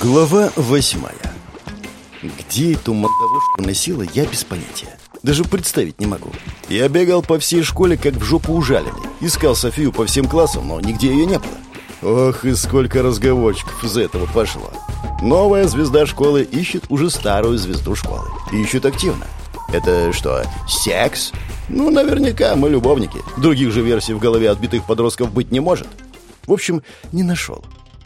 Глава восьмая. Где эту мордовушку носила, я без понятия. Даже представить не могу. Я бегал по всей школе, как в жопу ужаленный. Искал Софию по всем классам, но нигде ее не было. Ох, и сколько разговорчиков из этого пошло. Новая звезда школы ищет уже старую звезду школы. И ищет активно. Это что, секс? Ну, наверняка мы любовники. Других же версий в голове отбитых подростков быть не может. В общем, не нашел.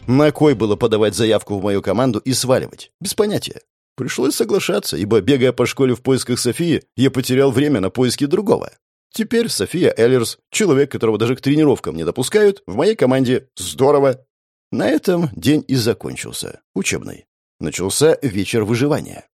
На кой было подавать заявку в мою команду и сваливать? Без понятия. Пришлось соглашаться, ибо, бегая по школе в поисках Софии, я потерял время на поиски другого. Теперь София Эллерс, человек, которого даже к тренировкам не допускают, в моей команде здорово. На этом день и закончился. Учебный. Начался вечер выживания.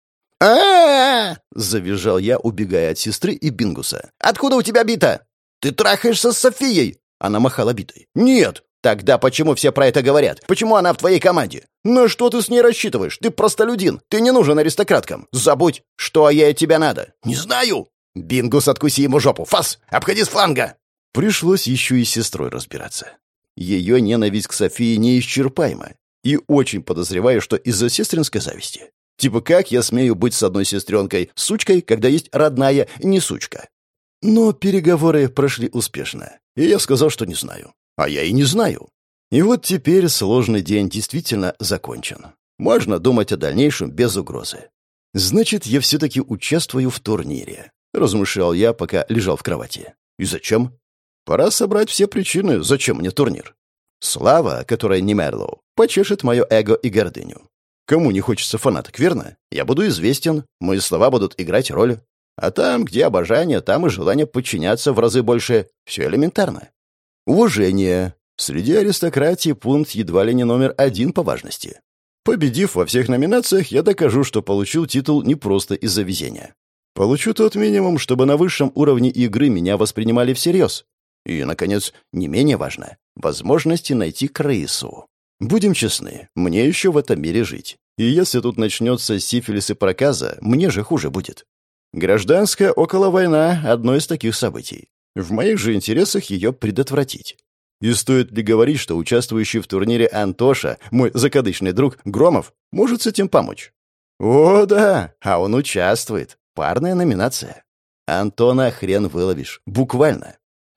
а завизжал я, убегая от сестры и Бингуса. «Откуда у тебя бита?» «Ты трахаешься с Софией!» Она махала битой. «Нет!» Тогда почему все про это говорят? Почему она в твоей команде? На что ты с ней рассчитываешь? Ты простолюдин. Ты не нужен аристократкам. Забудь, что ей от тебя надо. Не знаю. Бингус, откуси ему жопу. Фас, обходи с фланга. Пришлось еще и с сестрой разбираться. Ее ненависть к Софии неисчерпаема. И очень подозреваю, что из-за сестринской зависти. Типа, как я смею быть с одной сестренкой сучкой, когда есть родная не сучка? Но переговоры прошли успешно, и я сказал, что не знаю. А я и не знаю. И вот теперь сложный день действительно закончен. Можно думать о дальнейшем без угрозы. Значит, я все-таки участвую в турнире. Размышлял я, пока лежал в кровати. И зачем? Пора собрать все причины, зачем мне турнир. Слава, которая не Мерлоу, почешет мое эго и гордыню. Кому не хочется фанаток, верно? Я буду известен, мои слова будут играть роль. А там, где обожание, там и желание подчиняться в разы больше. Все элементарно. Уважение. Среди аристократии пункт едва ли не номер один по важности. Победив во всех номинациях, я докажу, что получил титул не просто из-за везения. Получу тот минимум, чтобы на высшем уровне игры меня воспринимали всерьез. И, наконец, не менее важно — возможности найти крысу. Будем честны, мне еще в этом мире жить. И если тут начнется сифилис и проказа, мне же хуже будет. Гражданская околовойна — одно из таких событий. В моих же интересах ее предотвратить. И стоит ли говорить, что участвующий в турнире Антоша, мой закадычный друг Громов, может с этим помочь? О, да, а он участвует. Парная номинация. Антона хрен выловишь. Буквально.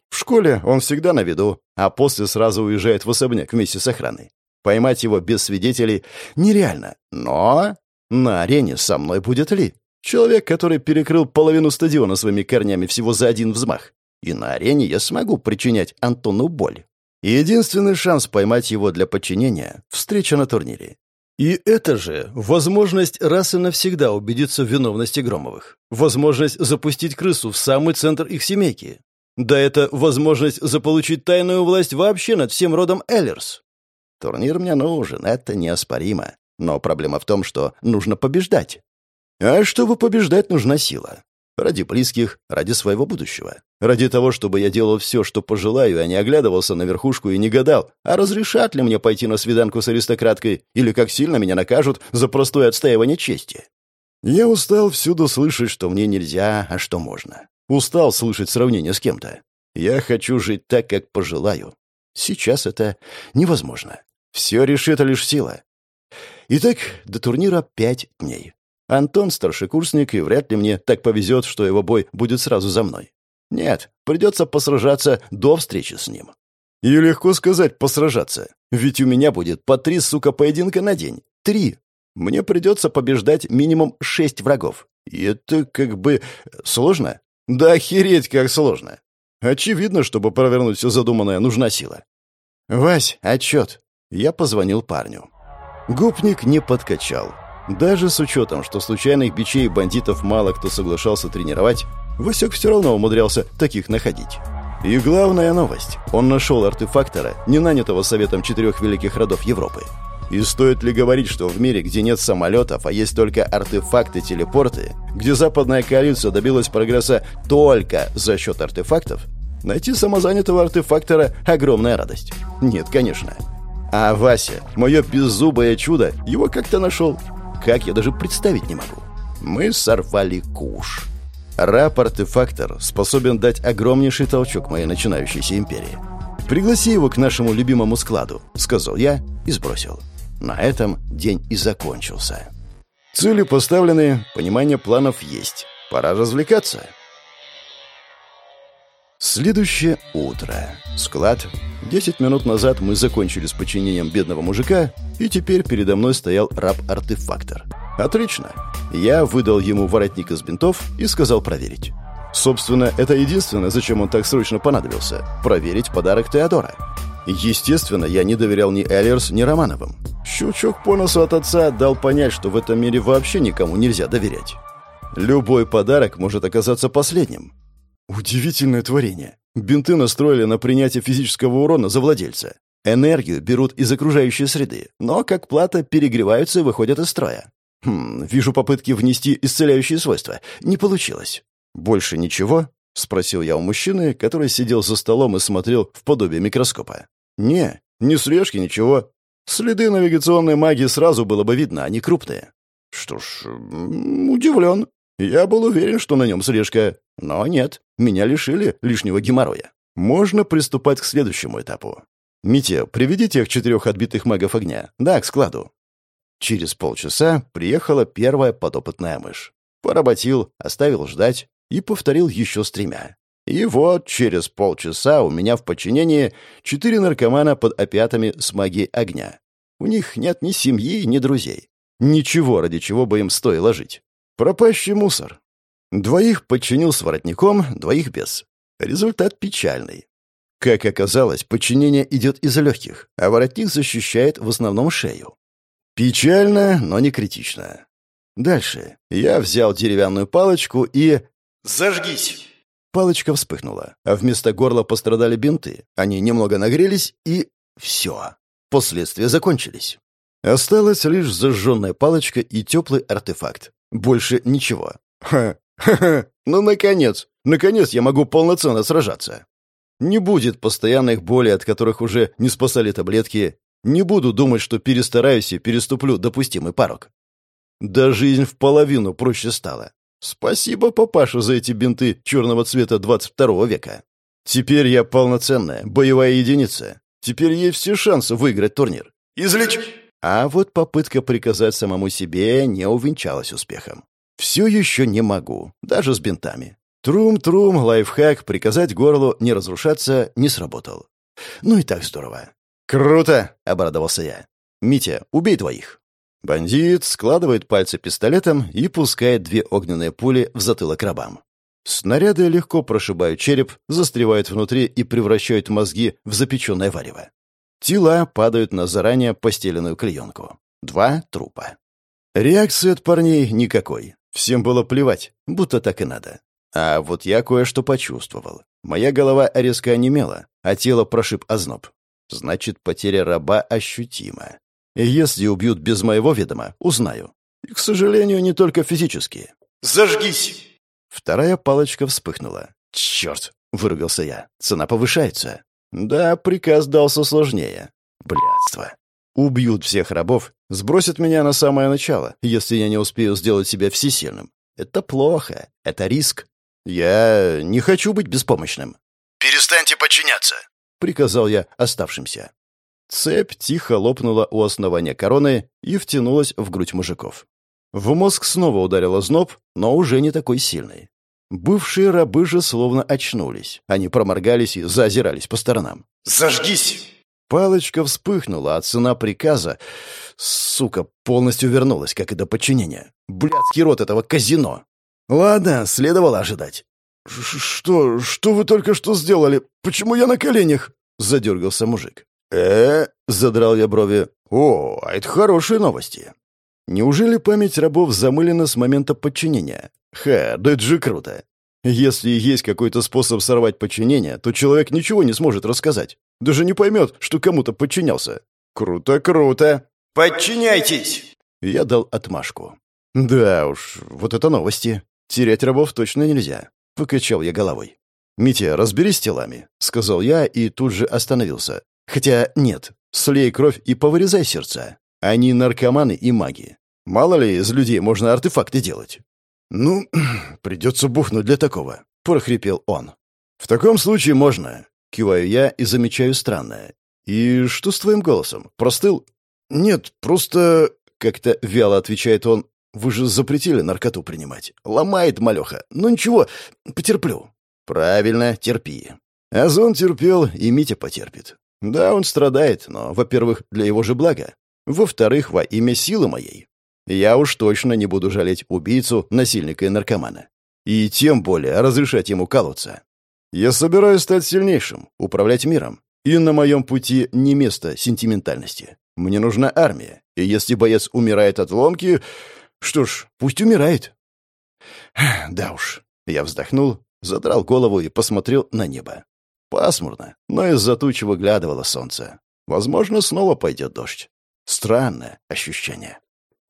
В школе он всегда на виду, а после сразу уезжает в особняк вместе с охраной. Поймать его без свидетелей нереально. Но на арене со мной будет Ли. Человек, который перекрыл половину стадиона своими корнями всего за один взмах и на арене я смогу причинять Антону боль. Единственный шанс поймать его для подчинения — встреча на турнире. И это же возможность раз и навсегда убедиться в виновности Громовых. Возможность запустить крысу в самый центр их семейки. Да это возможность заполучить тайную власть вообще над всем родом Эллерс. Турнир мне нужен, это неоспоримо. Но проблема в том, что нужно побеждать. А чтобы побеждать, нужна сила. Ради близких, ради своего будущего. Ради того, чтобы я делал все, что пожелаю, а не оглядывался на верхушку и не гадал, а разрешат ли мне пойти на свиданку с аристократкой или как сильно меня накажут за простое отстаивание чести. Я устал всюду слышать, что мне нельзя, а что можно. Устал слышать сравнение с кем-то. Я хочу жить так, как пожелаю. Сейчас это невозможно. Все решит лишь сила. Итак, до турнира пять дней. Антон старшекурсник, и вряд ли мне так повезет, что его бой будет сразу за мной. Нет, придется посражаться до встречи с ним. И легко сказать «посражаться», ведь у меня будет по три, сука, поединка на день. Три. Мне придется побеждать минимум шесть врагов. И это как бы сложно? Да охереть как сложно. Очевидно, чтобы провернуть все задуманное, нужна сила. «Вась, отчет». Я позвонил парню. Гопник не подкачал. Даже с учетом, что случайных бичей бандитов мало кто соглашался тренировать, Васек все равно умудрялся таких находить. И главная новость. Он нашел артефактора, не нанятого советом четырех великих родов Европы. И стоит ли говорить, что в мире, где нет самолетов, а есть только артефакты-телепорты, где западная коалиция добилась прогресса только за счет артефактов, найти самозанятого артефактора – огромная радость. Нет, конечно. А Вася, мое беззубое чудо, его как-то нашел как, я даже представить не могу. Мы сорвали куш. Рап-артефактор способен дать огромнейший толчок моей начинающейся империи. «Пригласи его к нашему любимому складу», — сказал я и сбросил. На этом день и закончился. Цели поставлены, понимание планов есть. Пора развлекаться. Следующее утро. Склад. Десять минут назад мы закончили с подчинением бедного мужика, и теперь передо мной стоял раб-артефактор. Отлично. Я выдал ему воротник из бинтов и сказал проверить. Собственно, это единственное, зачем он так срочно понадобился – проверить подарок Теодора. Естественно, я не доверял ни Эллерс, ни Романовым. Щелчок по носу от отца дал понять, что в этом мире вообще никому нельзя доверять. Любой подарок может оказаться последним. Удивительное творение. Бинты настроили на принятие физического урона за владельца. Энергию берут из окружающей среды, но, как плата, перегреваются и выходят из строя. Хм, вижу попытки внести исцеляющие свойства. Не получилось. Больше ничего? — спросил я у мужчины, который сидел за столом и смотрел в подобие микроскопа. «Не, ни слежки, ничего. Следы навигационной магии сразу было бы видно, они крупные». «Что ж, удивлен. Я был уверен, что на нем слежка. Но нет, меня лишили лишнего геморроя. Можно приступать к следующему этапу. Митя, приведи тех четырех отбитых магов огня. Да, к складу». Через полчаса приехала первая подопытная мышь. Поработил, оставил ждать и повторил еще с тремя. И вот через полчаса у меня в подчинении четыре наркомана под опиатами с магией огня. У них нет ни семьи, ни друзей. Ничего, ради чего бы им стоило жить. Пропащий мусор. Двоих подчинил с воротником, двоих без. Результат печальный. Как оказалось, подчинение идет из легких, а воротник защищает в основном шею. Печально, но не критично. Дальше. Я взял деревянную палочку и... «Зажгись!» Палочка вспыхнула, а вместо горла пострадали бинты. Они немного нагрелись, и... Все. Последствия закончились. Осталась лишь зажженная палочка и теплый артефакт. Больше ничего. Ха, ну, наконец! Наконец я могу полноценно сражаться. Не будет постоянных болей, от которых уже не спасали таблетки. Не буду думать, что перестараюсь и переступлю допустимый порог. Да жизнь в половину проще стала. Спасибо, папаша, за эти бинты черного цвета 22 века. Теперь я полноценная, боевая единица. Теперь есть все шансы выиграть турнир. Излечь! А вот попытка приказать самому себе не увенчалась успехом. Все еще не могу, даже с бинтами. Трум-трум, лайфхак, приказать горлу не разрушаться не сработал. Ну и так здорово. «Круто!» — обрадовался я. «Митя, убей твоих!» Бандит складывает пальцы пистолетом и пускает две огненные пули в затылок рабам. Снаряды легко прошибают череп, застревают внутри и превращают мозги в запеченное варево. Тела падают на заранее постеленную клеенку. Два трупа. Реакции от парней никакой. Всем было плевать, будто так и надо. А вот я кое-что почувствовал. Моя голова резко онемела, а тело прошиб озноб. Значит, потеря раба ощутима. И если убьют без моего ведома, узнаю. И, к сожалению, не только физически. «Зажгись!» Вторая палочка вспыхнула. «Черт!» — выругался я. «Цена повышается». Да, приказ дался сложнее. Блядство. Убьют всех рабов, сбросят меня на самое начало, если я не успею сделать себя всесильным. Это плохо. Это риск. Я не хочу быть беспомощным. «Перестаньте подчиняться!» — приказал я оставшимся. Цепь тихо лопнула у основания короны и втянулась в грудь мужиков. В мозг снова ударила зноб, но уже не такой сильный. Бывшие рабы же словно очнулись. Они проморгались и заозирались по сторонам. «Зажгись!» Палочка вспыхнула, а цена приказа, сука, полностью вернулась, как и до подчинения. Блядский рот этого казино. Ладно, следовало ожидать. «Что? Что вы только что сделали? Почему я на коленях?» — задергался мужик э задрал я брови. «О, а это хорошие новости. Неужели память рабов замылена с момента подчинения? Ха, да это же круто. Если есть какой-то способ сорвать подчинение, то человек ничего не сможет рассказать. Даже не поймет, что кому-то подчинялся. Круто, круто. Подчиняйтесь! Я дал отмашку. Да уж, вот это новости. Терять рабов точно нельзя. Покачал я головой. «Митя, разберись с телами», — сказал я и тут же остановился. Хотя нет, слей кровь и повырезай сердца. Они наркоманы и маги. Мало ли из людей можно артефакты делать. Ну, придется бухнуть для такого, прохрипел он. В таком случае можно. Киваю я и замечаю странное. И что с твоим голосом? Простыл? «Нет, просто...» — как-то вяло отвечает он. «Вы же запретили наркоту принимать. Ломает малеха. Ну ничего, потерплю». «Правильно, терпи». Озон терпел, и Митя потерпит. Да, он страдает, но, во-первых, для его же блага. Во-вторых, во имя силы моей. Я уж точно не буду жалеть убийцу, насильника и наркомана. И тем более разрешать ему колоться. Я собираюсь стать сильнейшим, управлять миром. И на моем пути не место сентиментальности. Мне нужна армия. И если боец умирает от ломки, что ж, пусть умирает. Да уж. Я вздохнул, задрал голову и посмотрел на небо. Пасмурно, но из-за тучи выглядывало солнце. Возможно, снова пойдет дождь. Странное ощущение.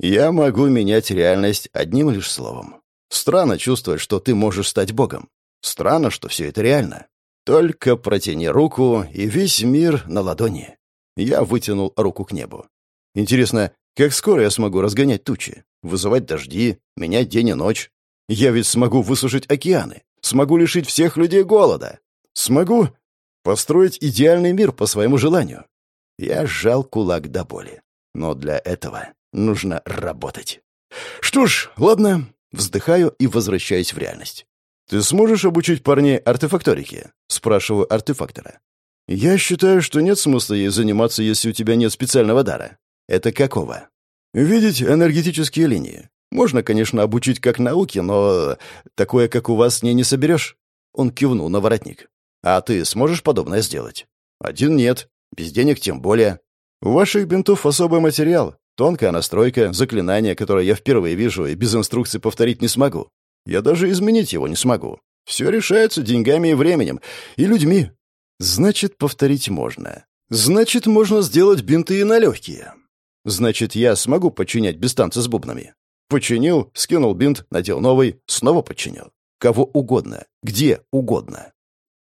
Я могу менять реальность одним лишь словом. Странно чувствовать, что ты можешь стать богом. Странно, что все это реально. Только протяни руку, и весь мир на ладони. Я вытянул руку к небу. Интересно, как скоро я смогу разгонять тучи, вызывать дожди, менять день и ночь? Я ведь смогу высушить океаны, смогу лишить всех людей голода. Смогу построить идеальный мир по своему желанию. Я сжал кулак до боли. Но для этого нужно работать. Что ж, ладно, вздыхаю и возвращаюсь в реальность. «Ты сможешь обучить парней артефакторике?» — спрашиваю артефактора. «Я считаю, что нет смысла ей заниматься, если у тебя нет специального дара». «Это какого?» «Видеть энергетические линии. Можно, конечно, обучить как науке, но такое, как у вас, с ней не соберешь». Он кивнул на воротник. «А ты сможешь подобное сделать?» «Один нет. Без денег тем более. У ваших бинтов особый материал. Тонкая настройка, заклинание, которое я впервые вижу и без инструкции повторить не смогу. Я даже изменить его не смогу. Все решается деньгами и временем. И людьми. Значит, повторить можно. Значит, можно сделать бинты и на легкие. Значит, я смогу подчинять без танца с бубнами. Починил, скинул бинт, надел новый, снова подчинил. Кого угодно, где угодно.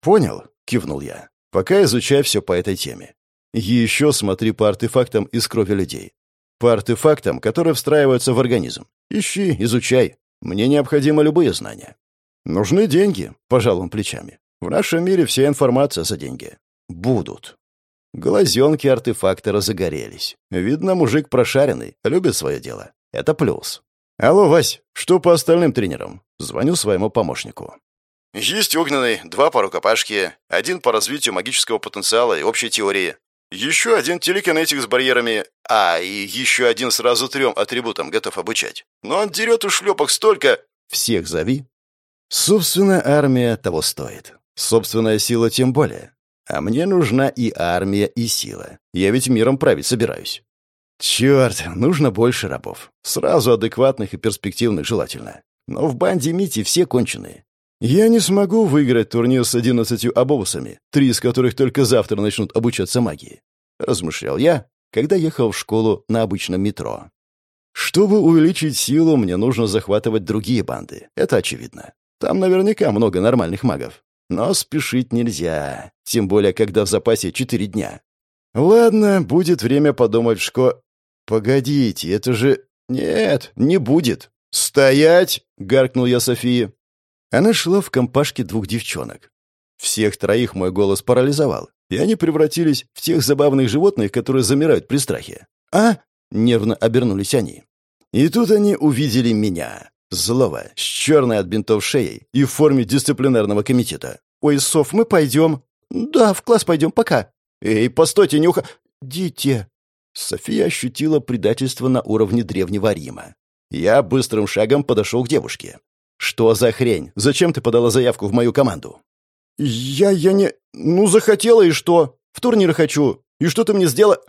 «Понял», — кивнул я. «Пока изучай все по этой теме. Еще смотри по артефактам из крови людей. По артефактам, которые встраиваются в организм. Ищи, изучай. Мне необходимы любые знания. Нужны деньги, пожалуй, плечами. В нашем мире вся информация за деньги. Будут. Глазенки артефактора загорелись. Видно, мужик прошаренный, любит свое дело. Это плюс. Алло, Вась, что по остальным тренерам? Звоню своему помощнику. Есть огненный, два по рукопашке, один по развитию магического потенциала и общей теории. Еще один телекинетик с барьерами, а, и еще один сразу трем атрибутам готов обучать. Но он дерет у шлепок столько... Всех зови. Собственная армия того стоит. Собственная сила тем более. А мне нужна и армия, и сила. Я ведь миром править собираюсь. Черт, нужно больше рабов. Сразу адекватных и перспективных желательно. Но в банде Мити все конченые. Я не смогу выиграть турнир с одиннадцатью обовусами, три из которых только завтра начнут обучаться магии. Размышлял я, когда ехал в школу на обычном метро. Чтобы увеличить силу, мне нужно захватывать другие банды. Это очевидно. Там наверняка много нормальных магов. Но спешить нельзя, тем более, когда в запасе четыре дня. Ладно, будет время подумать в шко... Погодите, это же... Нет, не будет. «Стоять!» — гаркнул я Софии. Она шла в компашке двух девчонок. Всех троих мой голос парализовал, и они превратились в тех забавных животных, которые замирают при страхе. «А?» — нервно обернулись они. И тут они увидели меня, злого, с черной от бинтов шеей и в форме дисциплинарного комитета. «Ой, Соф, мы пойдем?» «Да, в класс пойдем, пока». «Эй, постойте, не уха...» «Дите». София ощутила предательство на уровне Древнего Рима. Я быстрым шагом подошел к девушке. «Что за хрень? Зачем ты подала заявку в мою команду?» «Я... я не... Ну, захотела, и что? В турнир хочу. И что ты мне сделала?»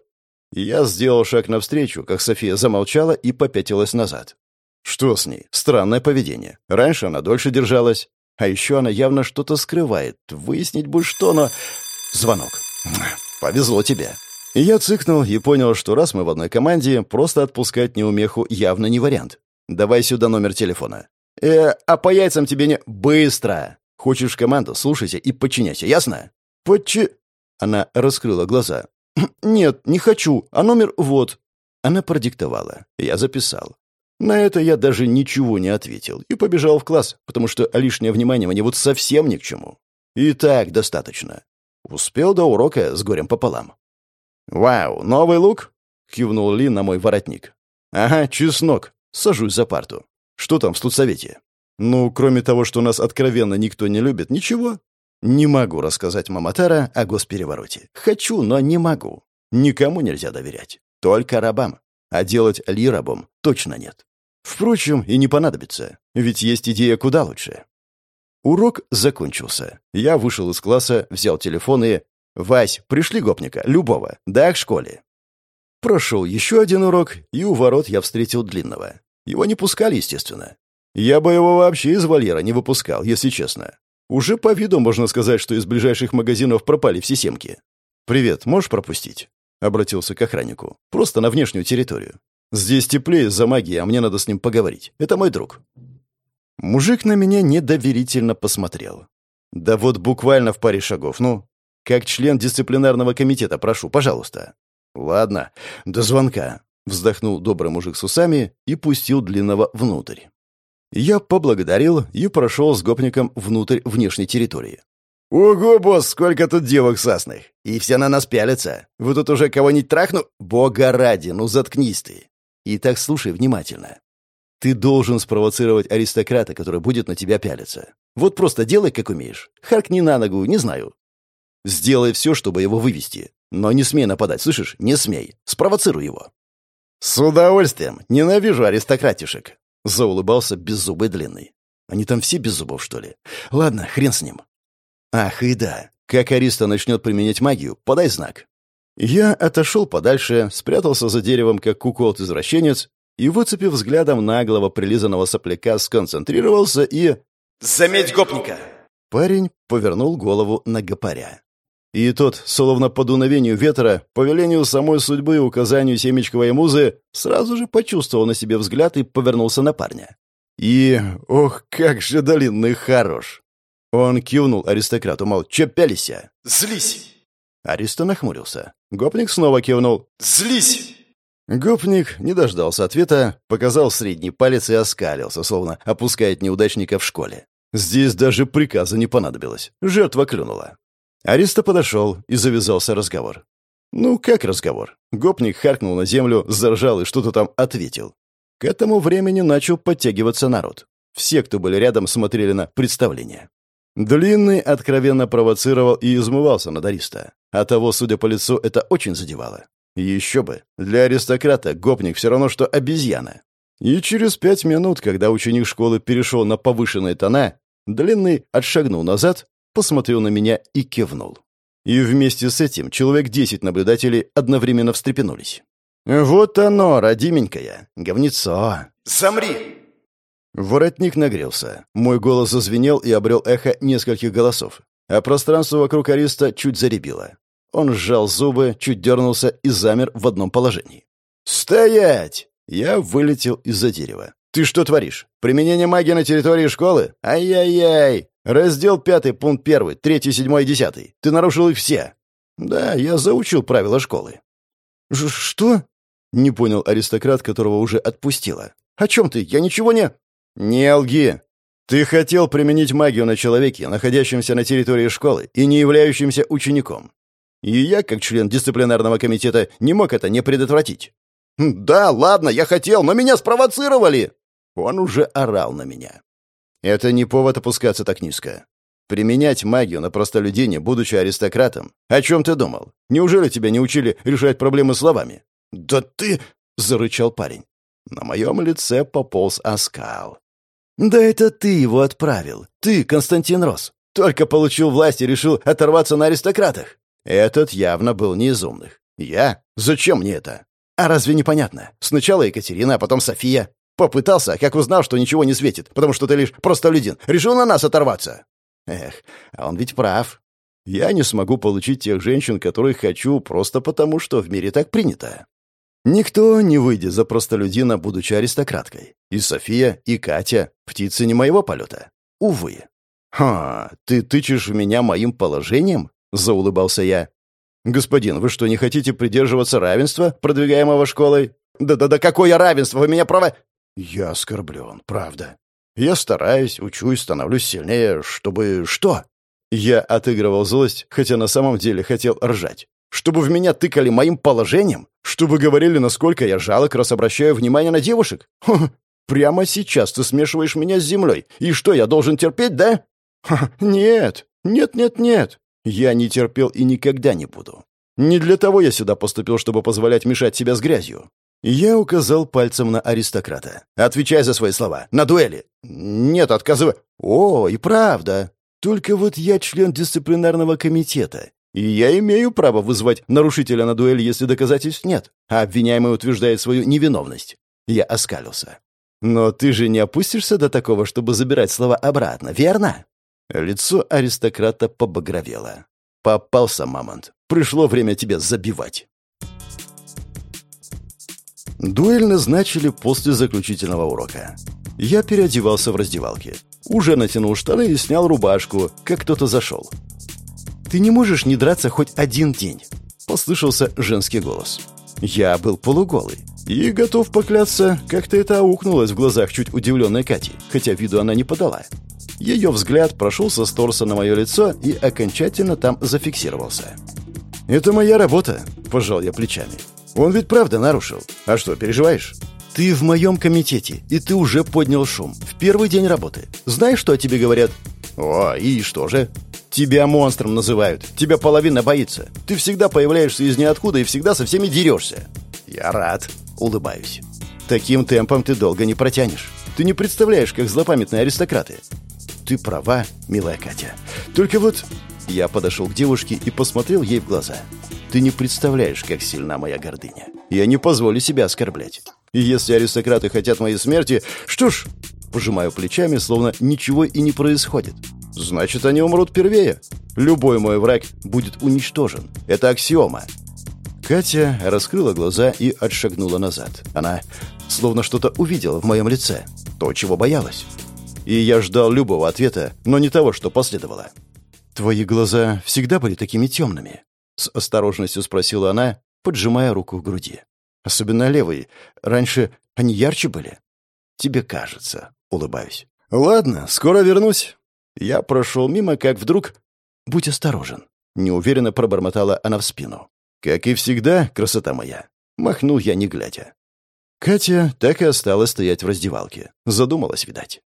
Я сделал шаг навстречу, как София замолчала и попятилась назад. Что с ней? Странное поведение. Раньше она дольше держалась. А еще она явно что-то скрывает. Выяснить бы что, но... Звонок. Повезло тебе. Я цыкнул и понял, что раз мы в одной команде, просто отпускать неумеху явно не вариант. Давай сюда номер телефона. «Э, а по яйцам тебе не...» «Быстро! Хочешь команду, слушайся и подчиняйся, ясно?» «Подчи...» Она раскрыла глаза. «Нет, не хочу, а номер вот». Она продиктовала. Я записал. На это я даже ничего не ответил и побежал в класс, потому что лишнее внимание мне вот совсем ни к чему. И так достаточно. Успел до урока с горем пополам. «Вау, новый лук?» — кивнул Ли на мой воротник. «Ага, чеснок. Сажусь за парту. Что там в студсовете?» «Ну, кроме того, что нас откровенно никто не любит, ничего. Не могу рассказать Маматара о госперевороте. Хочу, но не могу. Никому нельзя доверять. Только рабам. А делать Ли рабом точно нет. Впрочем, и не понадобится, ведь есть идея куда лучше. Урок закончился. Я вышел из класса, взял телефон и... «Вась, пришли гопника, любого, да, к школе». Прошел еще один урок, и у ворот я встретил Длинного. Его не пускали, естественно. Я бы его вообще из вольера не выпускал, если честно. Уже по виду можно сказать, что из ближайших магазинов пропали все семки. «Привет, можешь пропустить?» — обратился к охраннику. «Просто на внешнюю территорию. Здесь теплее из-за магии, а мне надо с ним поговорить. Это мой друг». Мужик на меня недоверительно посмотрел. «Да вот буквально в паре шагов, ну. Как член дисциплинарного комитета, прошу, пожалуйста». «Ладно, до звонка», — вздохнул добрый мужик с усами и пустил длинного внутрь. Я поблагодарил и прошел с гопником внутрь внешней территории. «Ого, босс, сколько тут девок сасных! И все на нас пялятся! Вы тут уже кого-нибудь трахну? Бога ради, ну заткнись ты!» «Итак, слушай внимательно. Ты должен спровоцировать аристократа, который будет на тебя пялиться. Вот просто делай, как умеешь. Харкни на ногу, не знаю. Сделай все, чтобы его вывести. Но не смей нападать, слышишь? Не смей. Спровоцируй его». «С удовольствием. Ненавижу аристократишек», — заулыбался беззубый длинный. «Они там все без зубов, что ли? Ладно, хрен с ним. Ах, и да. Как Ариста начнет применять магию, подай знак. Я отошел подальше, спрятался за деревом, как куколт-извращенец, и, выцепив взглядом наглого прилизанного сопляка, сконцентрировался и... «Заметь гопника!» Парень повернул голову на гопаря. И тот, словно по дуновению ветра, по велению самой судьбы и указанию семечковой музы, сразу же почувствовал на себе взгляд и повернулся на парня. И, ох, как же долинный хорош! Он кивнул аристократу, мол, че? «Злись!» Ариста нахмурился. Гопник снова кивнул. «Злись!» Гопник не дождался ответа, показал средний палец и оскалился, словно опускает неудачника в школе. Здесь даже приказа не понадобилось. Жертва клюнула. Ариста подошел, и завязался разговор. Ну, как разговор? Гопник харкнул на землю, заржал и что-то там ответил. К этому времени начал подтягиваться народ. Все, кто были рядом, смотрели на представление. Длинный откровенно провоцировал и измывался над Ариста. А того, судя по лицу, это очень задевало. Еще бы. Для аристократа гопник все равно, что обезьяна. И через пять минут, когда ученик школы перешел на повышенные тона, Длинный отшагнул назад, посмотрел на меня и кивнул. И вместе с этим человек десять наблюдателей одновременно встрепенулись. «Вот оно, родименькая, говнецо!» «Замри!» Воротник нагрелся. Мой голос зазвенел и обрел эхо нескольких голосов. А пространство вокруг Ариста чуть заребило. Он сжал зубы, чуть дернулся и замер в одном положении. «Стоять!» Я вылетел из-за дерева. «Ты что творишь? Применение магии на территории школы? Ай-яй-яй! Раздел пятый, пункт первый, третий, седьмой, десятый. Ты нарушил их все!» «Да, я заучил правила школы». «Что?» — не понял аристократ, которого уже отпустила. «О чем ты? Я ничего не...» «Не лги! Ты хотел применить магию на человеке, находящемся на территории школы и не являющемся учеником. И я, как член дисциплинарного комитета, не мог это не предотвратить». «Хм, «Да, ладно, я хотел, но меня спровоцировали!» Он уже орал на меня. «Это не повод опускаться так низко. Применять магию на простолюдине, будучи аристократом? О чем ты думал? Неужели тебя не учили решать проблемы словами?» «Да ты...» — зарычал парень. На моем лице пополз оскал. «Да это ты его отправил. Ты, Константин Рос. Только получил власть и решил оторваться на аристократах. Этот явно был не из умных. Я? Зачем мне это? А разве непонятно? Сначала Екатерина, а потом София. Попытался, как узнал, что ничего не светит, потому что ты лишь простолюдин. Решил на нас оторваться. Эх, а он ведь прав. Я не смогу получить тех женщин, которых хочу, просто потому, что в мире так принято. Никто не выйдет за простолюдина, будучи аристократкой. И София, и Катя — птицы не моего полета. Увы. «Ха, ты тычешь в меня моим положением?» — заулыбался я. «Господин, вы что, не хотите придерживаться равенства, продвигаемого школой?» «Да-да-да, какое равенство? Вы меня право...» «Я оскорблен, правда. Я стараюсь, учусь, становлюсь сильнее, чтобы... Что?» Я отыгрывал злость, хотя на самом деле хотел ржать. Чтобы в меня тыкали моим положением? Чтобы говорили, насколько я жалок, раз обращаю внимание на девушек? Ха, прямо сейчас ты смешиваешь меня с землей. И что, я должен терпеть, да? Ха, нет, нет, нет, нет. Я не терпел и никогда не буду. Не для того я сюда поступил, чтобы позволять мешать себя с грязью. Я указал пальцем на аристократа. «Отвечай за свои слова. На дуэли!» «Нет, отказывай!» «О, и правда. Только вот я член дисциплинарного комитета, и я имею право вызвать нарушителя на дуэль, если доказательств нет, а обвиняемый утверждает свою невиновность». Я оскалился. «Но ты же не опустишься до такого, чтобы забирать слова обратно, верно?» Лицо аристократа побагровело. «Попался, мамонт. Пришло время тебя забивать». Дуэль назначили после заключительного урока. Я переодевался в раздевалке. Уже натянул штаны и снял рубашку, как кто-то зашел. «Ты не можешь не драться хоть один день?» Послышался женский голос. Я был полуголый. И, готов поклясться, как-то это аукнулось в глазах чуть удивленной Кати, хотя виду она не подала. Ее взгляд прошелся с торса на мое лицо и окончательно там зафиксировался. «Это моя работа», – пожал я плечами. Он ведь правда нарушил. А что, переживаешь? Ты в моем комитете, и ты уже поднял шум. В первый день работы. Знаешь, что о тебе говорят? О, и что же? Тебя монстром называют. Тебя половина боится. Ты всегда появляешься из ниоткуда и всегда со всеми дерешься. Я рад. Улыбаюсь. Таким темпом ты долго не протянешь. Ты не представляешь, как злопамятные аристократы. Ты права, милая Катя. Только вот... Я подошел к девушке и посмотрел ей в глаза. Ты не представляешь, как сильна моя гордыня. Я не позволю себя оскорблять. И если аристократы хотят моей смерти, что ж, пожимаю плечами, словно ничего и не происходит. Значит, они умрут первее. Любой мой враг будет уничтожен. Это аксиома. Катя раскрыла глаза и отшагнула назад. Она словно что-то увидела в моем лице. То, чего боялась. И я ждал любого ответа, но не того, что последовало. «Твои глаза всегда были такими темными?» С осторожностью спросила она, поджимая руку к груди. «Особенно левый. Раньше они ярче были?» «Тебе кажется», — улыбаюсь. «Ладно, скоро вернусь». Я прошел мимо, как вдруг... «Будь осторожен», — неуверенно пробормотала она в спину. «Как и всегда, красота моя», — махнул я, не глядя. Катя так и осталась стоять в раздевалке. Задумалась, видать.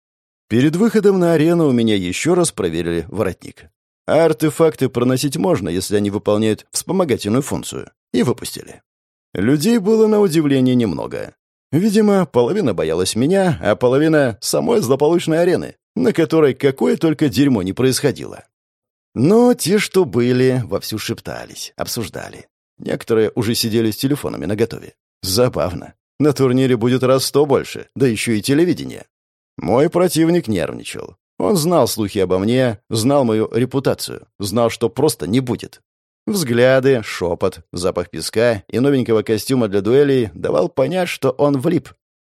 Перед выходом на арену у меня еще раз проверили воротник. А артефакты проносить можно, если они выполняют вспомогательную функцию. И выпустили. Людей было на удивление немного. Видимо, половина боялась меня, а половина — самой злополучной арены, на которой какое только дерьмо не происходило. Но те, что были, вовсю шептались, обсуждали. Некоторые уже сидели с телефонами наготове. Забавно. На турнире будет раз сто больше, да еще и телевидение. Мой противник нервничал. Он знал слухи обо мне, знал мою репутацию, знал, что просто не будет. Взгляды, шепот, запах песка и новенького костюма для дуэлей давал понять, что он влип.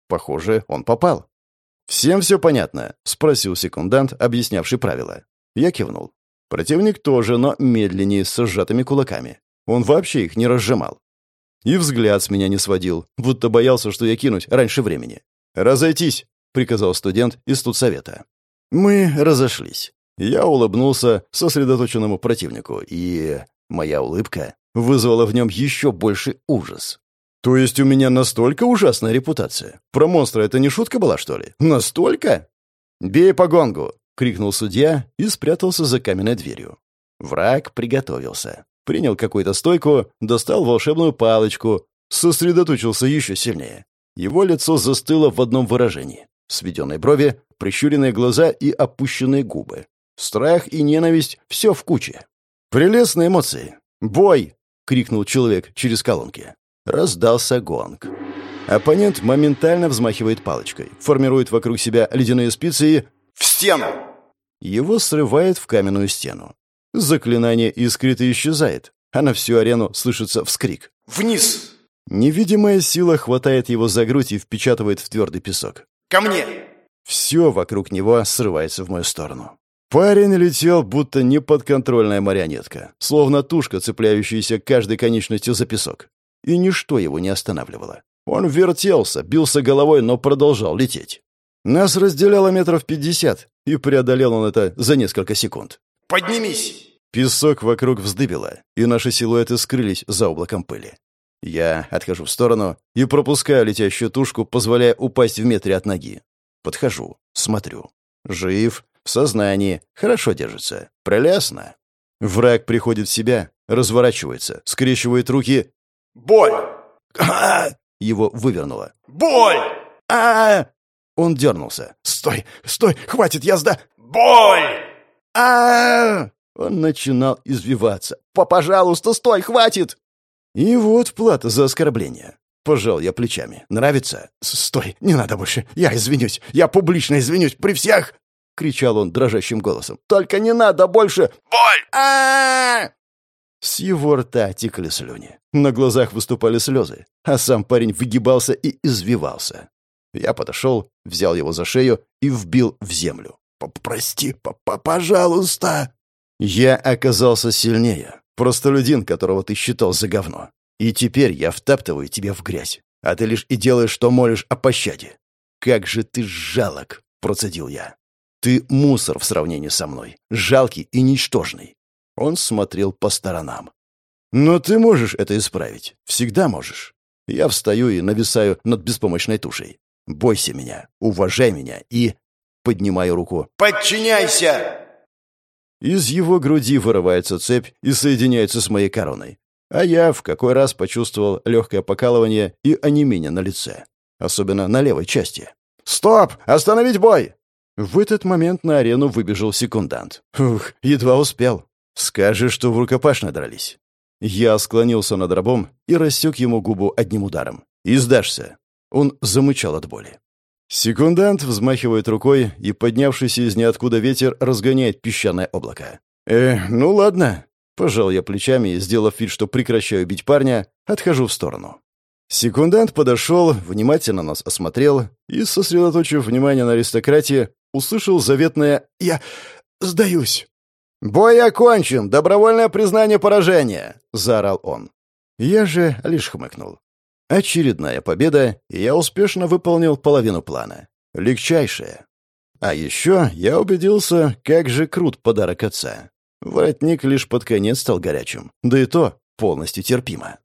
Похоже, он попал. «Всем все понятно?» — спросил секундант, объяснявший правила. Я кивнул. Противник тоже, но медленнее, с сжатыми кулаками. Он вообще их не разжимал. И взгляд с меня не сводил, будто боялся, что я кинуть раньше времени. «Разойтись!» — приказал студент из студсовета. Мы разошлись. Я улыбнулся сосредоточенному противнику, и моя улыбка вызвала в нем еще больше ужас. То есть у меня настолько ужасная репутация? Про монстра это не шутка была, что ли? Настолько? «Бей по гонгу!» — крикнул судья и спрятался за каменной дверью. Враг приготовился. Принял какую-то стойку, достал волшебную палочку, сосредоточился еще сильнее. Его лицо застыло в одном выражении. Сведенные брови, прищуренные глаза и опущенные губы. Страх и ненависть — все в куче. Прелестные эмоции. «Бой!» — крикнул человек через колонки. Раздался гонг. Оппонент моментально взмахивает палочкой, формирует вокруг себя ледяные спицы и... «В стену!» Его срывает в каменную стену. Заклинание искрит и исчезает, а на всю арену слышится вскрик. «Вниз!» Невидимая сила хватает его за грудь и впечатывает в твердый песок. Ко мне!» Все вокруг него срывается в мою сторону. Парень летел, будто неподконтрольная марионетка, словно тушка, цепляющаяся каждой конечностью за песок. И ничто его не останавливало. Он вертелся, бился головой, но продолжал лететь. Нас разделяло метров пятьдесят, и преодолел он это за несколько секунд. «Поднимись!» Песок вокруг вздыбило, и наши силуэты скрылись за облаком пыли. Я отхожу в сторону и пропускаю летящую тушку, позволяя упасть в метре от ноги. Подхожу, смотрю. Жив, в сознании, хорошо держится. Прелестно. Враг приходит в себя, разворачивается, скрещивает руки. «Боль!» а Его вывернуло. «Боль!» а Он дернулся. «Стой! Стой! Хватит, язда!» «Боль!» а Он начинал извиваться. «Пожалуйста, стой! Хватит!» И вот плата за оскорбление. Пожал я плечами. «Нравится?» «Стой! Не надо больше! Я извинюсь! Я публично извинюсь при всех!» — кричал он дрожащим голосом. «Только не надо больше! Боль! а С его рта текли слюни. На глазах выступали слезы, а сам парень выгибался и извивался. Я подошел, взял его за шею и вбил в землю. «Прости, пожалуйста!» Я оказался сильнее. Простолюдин, которого ты считал за говно. И теперь я втаптываю тебя в грязь, а ты лишь и делаешь, что молишь о пощаде. Как же ты жалок, процедил я. Ты мусор в сравнении со мной, жалкий и ничтожный. Он смотрел по сторонам. Но ты можешь это исправить, всегда можешь. Я встаю и нависаю над беспомощной тушей. Бойся меня, уважай меня и... Поднимаю руку. «Подчиняйся!» Из его груди вырывается цепь и соединяется с моей короной. А я в какой раз почувствовал легкое покалывание и онемение на лице. Особенно на левой части. «Стоп! Остановить бой!» В этот момент на арену выбежал секундант. Ух, едва успел. Скажешь, что в рукопашно дрались. Я склонился над рабом и рассек ему губу одним ударом. «И сдашься!» Он замычал от боли. Секундант взмахивает рукой, и поднявшийся из ниоткуда ветер разгоняет песчаное облако. «Э, ну ладно». Пожал я плечами и, сделав вид, что прекращаю бить парня, отхожу в сторону. Секундант подошел, внимательно нас осмотрел и, сосредоточив внимание на аристократии, услышал заветное «Я сдаюсь». «Бой окончен! Добровольное признание поражения!» — заорал он. Я же лишь хмыкнул. Очередная победа, и я успешно выполнил половину плана. Легчайшая. А еще я убедился, как же крут подарок отца. Воротник лишь под конец стал горячим, да и то полностью терпимо.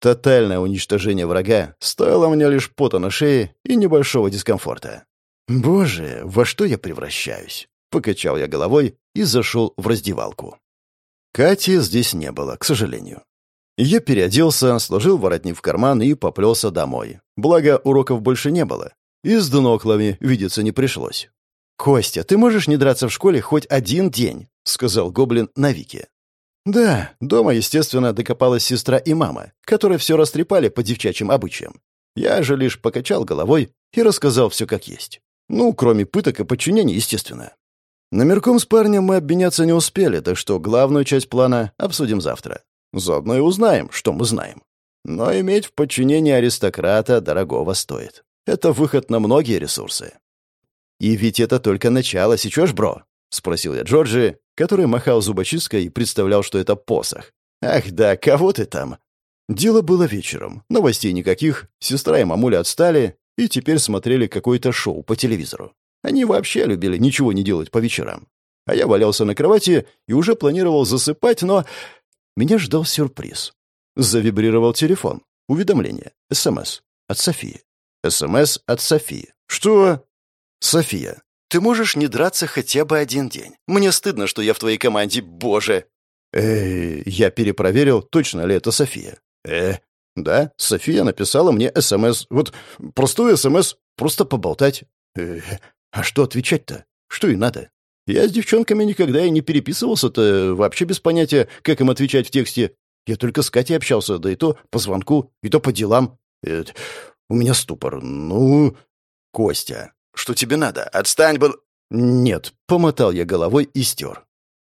Тотальное уничтожение врага стоило мне лишь пота на шее и небольшого дискомфорта. «Боже, во что я превращаюсь?» Покачал я головой и зашел в раздевалку. Кати здесь не было, к сожалению. Я переоделся, сложил воротник в карман и поплелся домой. Благо, уроков больше не было. И с дуноклами видеться не пришлось. «Костя, ты можешь не драться в школе хоть один день?» — сказал Гоблин на Вике. «Да, дома, естественно, докопалась сестра и мама, которые все растрепали по девчачьим обычаям. Я же лишь покачал головой и рассказал все как есть. Ну, кроме пыток и подчинений, естественно. Номерком с парнем мы обменяться не успели, так что главную часть плана обсудим завтра. Заодно и узнаем, что мы знаем. Но иметь в подчинении аристократа дорогого стоит. Это выход на многие ресурсы. «И ведь это только начало, сечешь, бро?» — спросил я Джорджи, который махал зубочисткой и представлял, что это посох. «Ах да, кого ты там?» Дело было вечером. Новостей никаких, сестра и мамуля отстали и теперь смотрели какое-то шоу по телевизору. Они вообще любили ничего не делать по вечерам. А я валялся на кровати и уже планировал засыпать, но меня ждал сюрприз. Завибрировал телефон. Уведомление. СМС. От Софии. СМС от Софии. Что? София. Ты можешь не драться хотя бы один день. Мне стыдно, что я в твоей команде, боже. Э, я перепроверил, точно ли это София. Э, да, София написала мне СМС. Вот простой СМС, просто поболтать. Э, а что отвечать-то? Что и надо? Я с девчонками никогда и не переписывался-то, вообще без понятия, как им отвечать в тексте. Я только с Катей общался, да и то по звонку, и то по делам. Это... У меня ступор. Ну, Костя, что тебе надо? Отстань, был... Нет, помотал я головой и стер.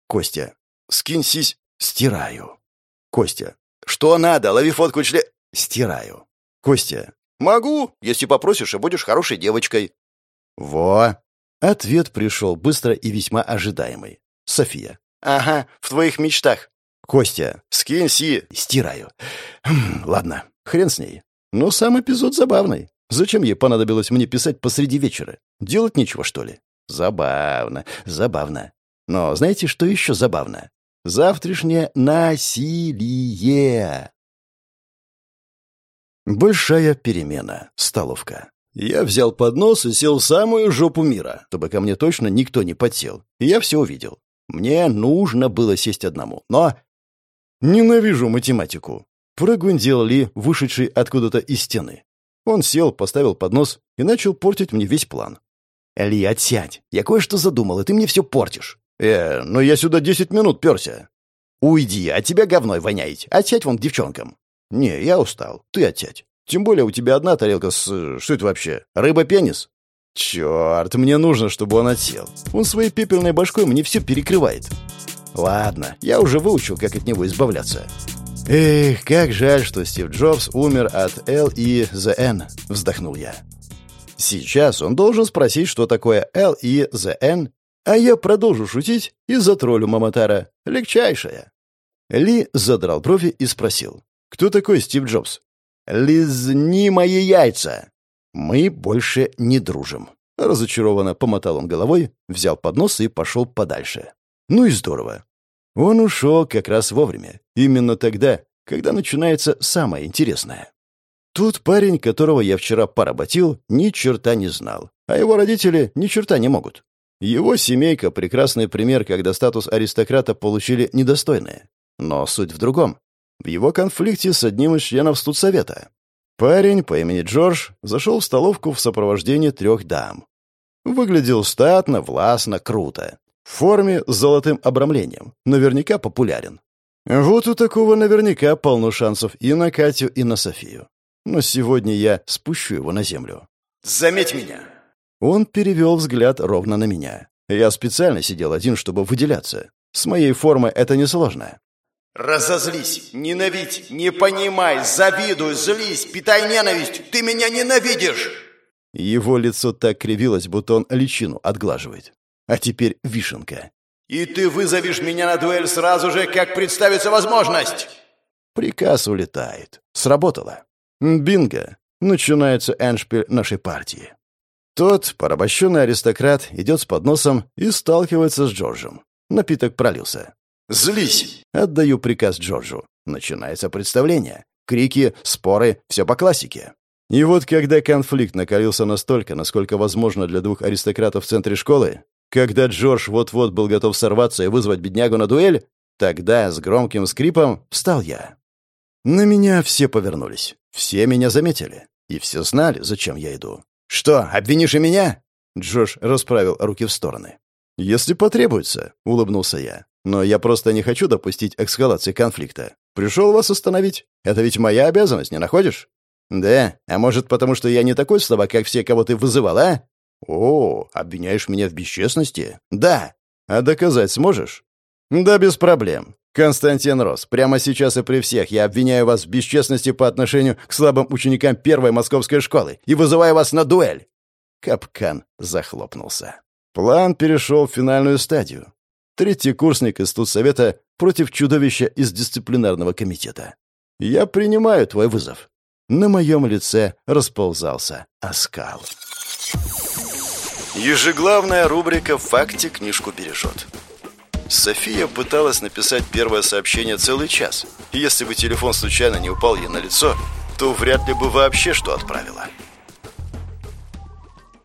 Костя, скинь сись. Стираю. Костя, что надо? Лови фотку чле... Стираю. Костя, могу, если попросишь и будешь хорошей девочкой. Во, Ответ пришел быстро и весьма ожидаемый. София. «Ага, в твоих мечтах». «Костя, скинь си...» «Стираю». Хм, «Ладно, хрен с ней. Но сам эпизод забавный. Зачем ей понадобилось мне писать посреди вечера? Делать нечего, что ли?» «Забавно, забавно. Но знаете, что еще забавно? Завтрашнее насилие. Большая перемена. Столовка. Я взял поднос и сел в самую жопу мира, чтобы ко мне точно никто не подсел. И я все увидел. Мне нужно было сесть одному. Но... Ненавижу математику. Прогундел Ли, вышедший откуда-то из стены. Он сел, поставил поднос и начал портить мне весь план. «Ли, отсядь. Я кое-что задумал, и ты мне все портишь». «Э, но я сюда десять минут перся». «Уйди, от тебя говной воняет. Отсядь вон к девчонкам». «Не, я устал. Ты отсядь. Тем более у тебя одна тарелка с... Э, что это вообще? Рыба-пенис?» «Черт, мне нужно, чтобы он отсел. Он своей пепельной башкой мне все перекрывает». «Ладно, я уже выучил, как от него избавляться». «Эх, как жаль, что Стив Джобс умер от L и the N», — вздохнул я. «Сейчас он должен спросить, что такое L и the N, а я продолжу шутить и затроллю Маматара. Легчайшая». Ли задрал брови и спросил. «Кто такой Стив Джобс?» «Лизни мои яйца!» «Мы больше не дружим». Разочарованно помотал он головой, взял поднос и пошел подальше. «Ну и здорово». Он ушел как раз вовремя. Именно тогда, когда начинается самое интересное. Тут парень, которого я вчера поработил, ни черта не знал, а его родители ни черта не могут. Его семейка — прекрасный пример, когда статус аристократа получили недостойные. Но суть в другом в его конфликте с одним из членов студсовета. Парень по имени Джордж зашел в столовку в сопровождении трех дам. Выглядел статно, властно, круто. В форме с золотым обрамлением. Наверняка популярен. Вот у такого наверняка полно шансов и на Катю, и на Софию. Но сегодня я спущу его на землю. «Заметь меня!» Он перевел взгляд ровно на меня. Я специально сидел один, чтобы выделяться. С моей формой это несложно. Разозлись, ненавидь, не понимай, завидуй, злись, питай ненависть. Ты меня ненавидишь!» Его лицо так кривилось, будто он личину отглаживает. А теперь вишенка. «И ты вызовешь меня на дуэль сразу же, как представится возможность!» Приказ улетает. Сработало. Бинго. Начинается эншпиль нашей партии. Тот, порабощенный аристократ, идет с подносом и сталкивается с Джорджем. Напиток пролился. «Злись!» — отдаю приказ Джорджу. Начинается представление. Крики, споры, все по классике. И вот когда конфликт накалился настолько, насколько возможно для двух аристократов в центре школы, когда Джордж вот-вот был готов сорваться и вызвать беднягу на дуэль, тогда с громким скрипом встал я. На меня все повернулись. Все меня заметили. И все знали, зачем я иду. «Что, обвинишь и меня?» Джош расправил руки в стороны. «Если потребуется», — улыбнулся я. Но я просто не хочу допустить эскалации конфликта. Пришел вас остановить. Это ведь моя обязанность, не находишь? Да, а может, потому что я не такой слабак, как все, кого ты вызывал, а? О, обвиняешь меня в бесчестности? Да. А доказать сможешь? Да, без проблем. Константин Рос, прямо сейчас и при всех я обвиняю вас в бесчестности по отношению к слабым ученикам первой московской школы и вызываю вас на дуэль. Капкан захлопнулся. План перешел в финальную стадию. Третий курсник из студсовета против чудовища из дисциплинарного комитета. Я принимаю твой вызов. На моем лице расползался оскал. Ежеглавная рубрика «В факте книжку бережет». София пыталась написать первое сообщение целый час. И если бы телефон случайно не упал ей на лицо, то вряд ли бы вообще что отправила.